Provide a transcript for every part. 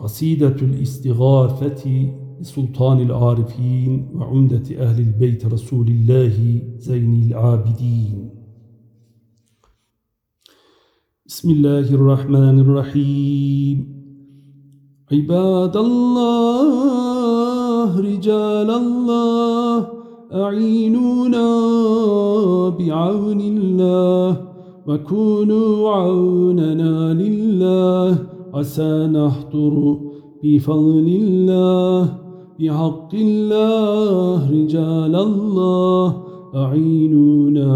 قصيدة الاستغاثة لسلطان العارفين وعمدة أهل البيت رسول الله زين العابدين. بسم الله الرحمن الرحيم. عباد الله رجال الله أعينونا بعون الله وكونوا عوننا لله. عسى نحضر بفضل الله بحق الله رجال الله أعينونا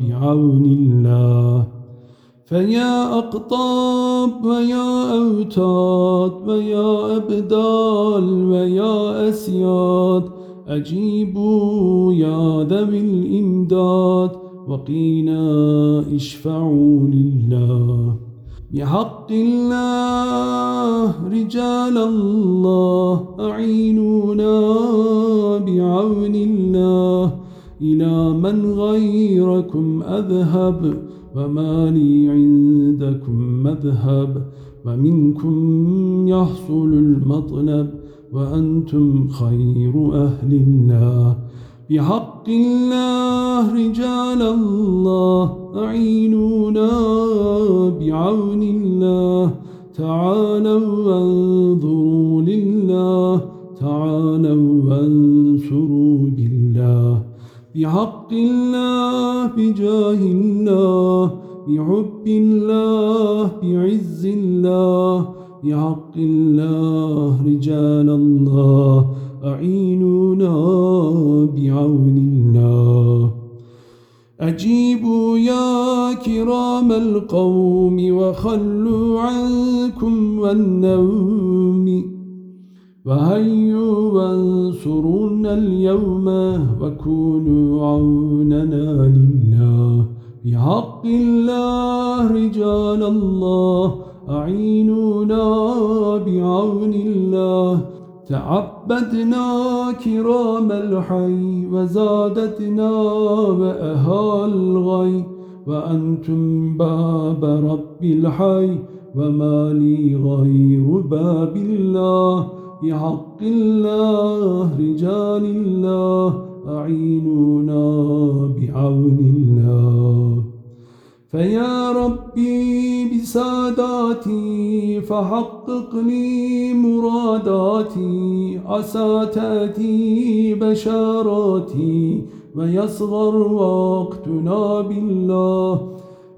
بعون الله. فيا أقطاب ويا أوتاد ويا أبدال ويا أسياد أجيبوا يا ذوي الإمداد وقينا اشفعوا لله. بحق الله رجال الله أعينونا بعون الله. إلى من غيركم أذهب وما لي عندكم مذهب. ومنكم يحصل المطلب وأنتم خير أهل الله بحق الله رجال الله أعينونا بعون الله. تعالوا وانظروا لله تعالوا وانصروا بالله. بحق الله بجاه الله بحب الله بعز الله. بحق الله رجال الله أعينونا بعون الله. أجيبوا يا كرام القوم وخلوا عنكم والنوم. وهيوا وانصرونا اليوم وكونوا عوننا لله. بحق الله رجال الله أعينونا بعون الله. تعبدنا كرام الحي وزادتنا وأهال الغي وأنتم باب رب الحي وما لي غير باب الله. بحق الله رجال الله أعينونا بعون الله. فيا ربي بساداتي فحقق لي مراداتي عسى تأتي بشاراتي ويصغر وقتنا بالله.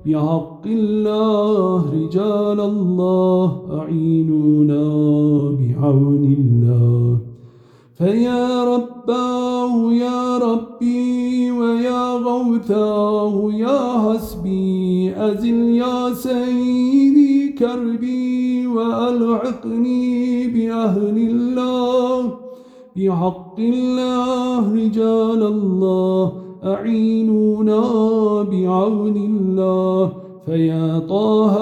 بحق الله رجال الله أعينونا بعون الله. فيا رباه يا ربي ويا غوثاه يا حسبي. أزل يا سيدي كربي وألحقني بأهل الله بحق الله رجال الله أعينونا بعون الله. فيا طه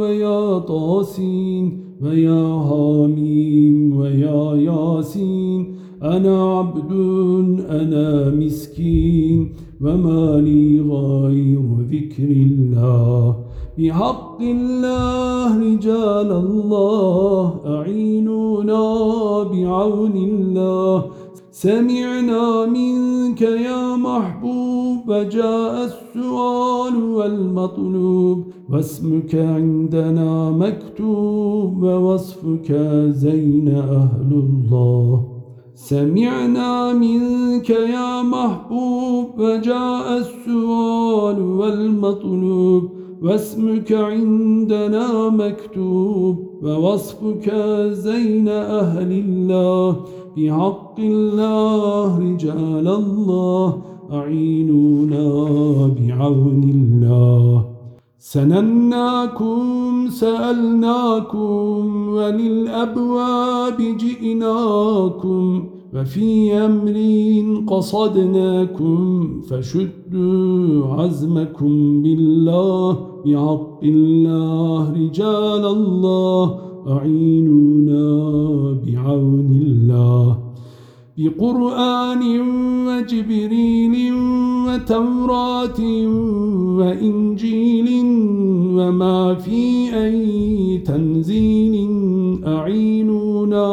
ويا طاسين ويا هاميم ويا ياسين أنا عبد أنا مسكين وما لي غير ذكر الله. بحق الله رجال الله أعينونا بعون الله. سمعنا منك يا محبوب وجاء السؤال والمطلوب. واسمك عندنا مكتوب ووصفك زين أهل الله. سمعنا منك يا محبوب وجاء السؤال والمطلوب. واسمك عندنا مكتوب ووصفك زين أهل الله. بحق الله رجال الله أعينونا بعون الله. سنناكم سألناكم وللأبواب جئناكم. وفي أمر قصدناكم فشدوا عزمكم بالله بحق الله رجال الله أعينونا بعون الله بقرآن وجبريل وتوراة وإنجيل وما في أي تنزيل أعينونا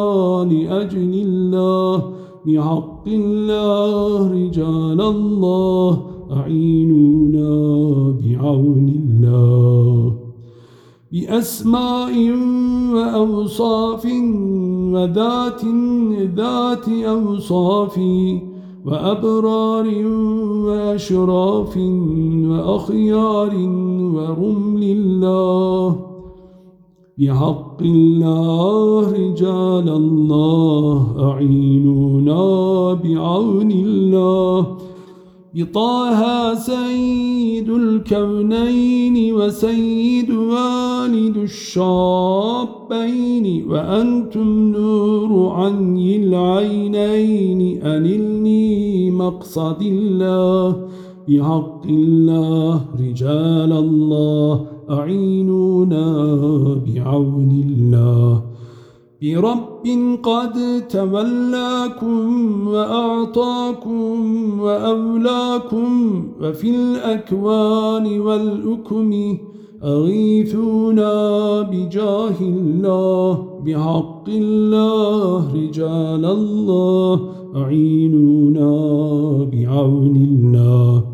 لأجل الله بحق الله رجال الله أعينونا بعون الله. بأسماء وأوصاف وذات ذات أوصاف وأبرار وأشراف وأخيار ورمل الله. بحق الله رجال الله أعينونا بعون الله. بطه سيد الكونين وسيد والد الشابين وأنتم نور عني العينين. أنلني مقصد الله بحق الله رجال الله. أعينونا بعون الله. برب قد تولاكم وأعطاكم وأولاكم وفي الأكوان والأكم أغيثونا بجاه الله. بحق الله رجال الله. أعينونا بعون الله.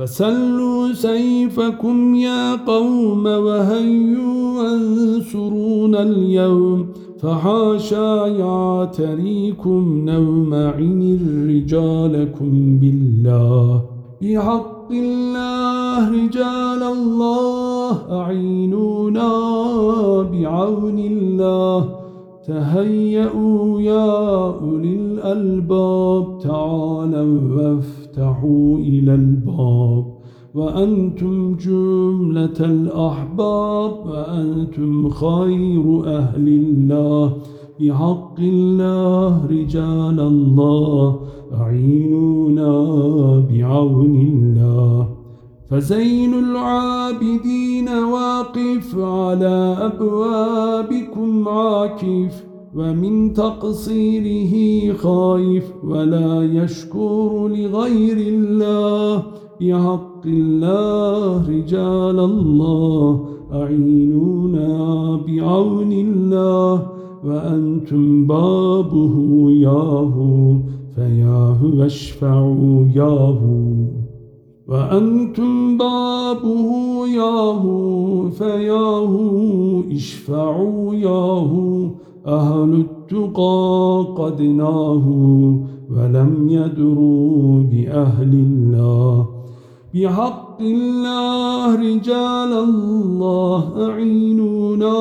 فسلوا سيفكم يا قوم وهيوا وانصرونا اليوم فحاشا يعتريكم نوم عن رجالكم بالله. بحق الله رجال الله أعينونا بعون الله. تهيئوا يا أولي الألباب تعالوا وافتحوا إلى الباب. وأنتم جملة الأحباب وأنتم خير أهل الله. بحق الله رجال الله. أعينونا بعون الله. فزين العابدين واقف على أبوابكم عاكف ومن تقصيره خايف ولا يشكر لغير الله. بحق الله رجال الله أعينونا بعون الله. وأنتم بابه ياهو فياه واشفعوا ياهو. وأنتم بابه ياهو فياهو اشفعوا ياهو أهل التقى قد ناهوا ولم يدروا بأهل الله بحق الله رجال الله أعينونا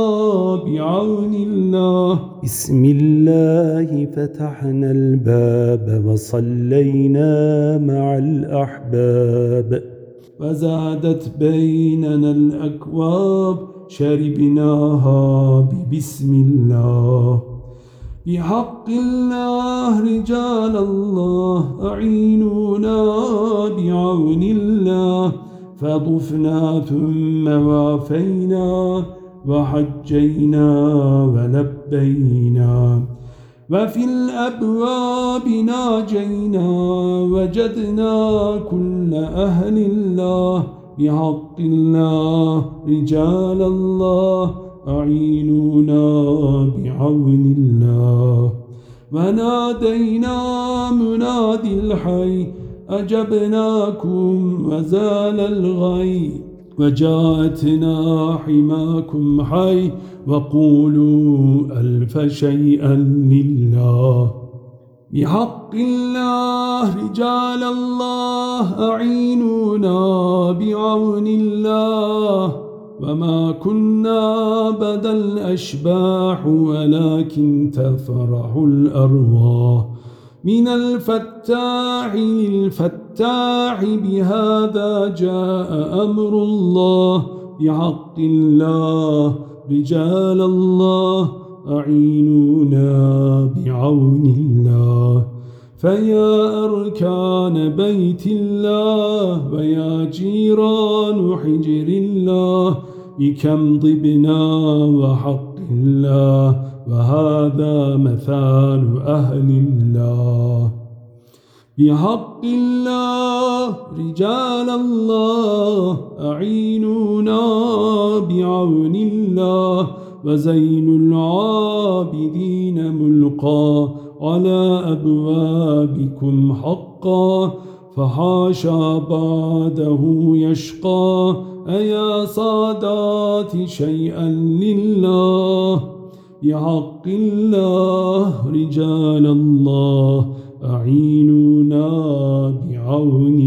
بعون الله. بسم الله فتحنا الباب وصلينا مع الأحباب. وزادت بيننا الأكواب شربناها ببسم الله. بحق الله رجال الله أعينونا بعون الله. فضفنا ثم وافينا وحجينا ولبينا. وفي الأبواب ناجينا وجدنا كل أهل الله. بحق الله رجال الله أعينونا بعون الله. ونادينا منادي الحي أجبناكم وزال الغي. وجاءتنا حماكم حي وقولوا ألف شيئا لله. بحق الله رجال الله أعينونا بعون الله. وما كنا بدا الأشباح ولكن تفرح الأرواح من الفتاح للفتاح بهذا جاء أمر الله بحق الله رجال الله أعينونا بعون الله فيا أركان بيت الله ويا جيران حجر الله بكم ضبنا وحق الله وهذا مثال أهل الله. بحق الله رجال الله أعينونا بعون الله وزين العابدين ملقى على أبوابكم حقا فحاشا بعده يشقى. أيا صادات شيئا لله بحق الله رجال الله أعينونا بعون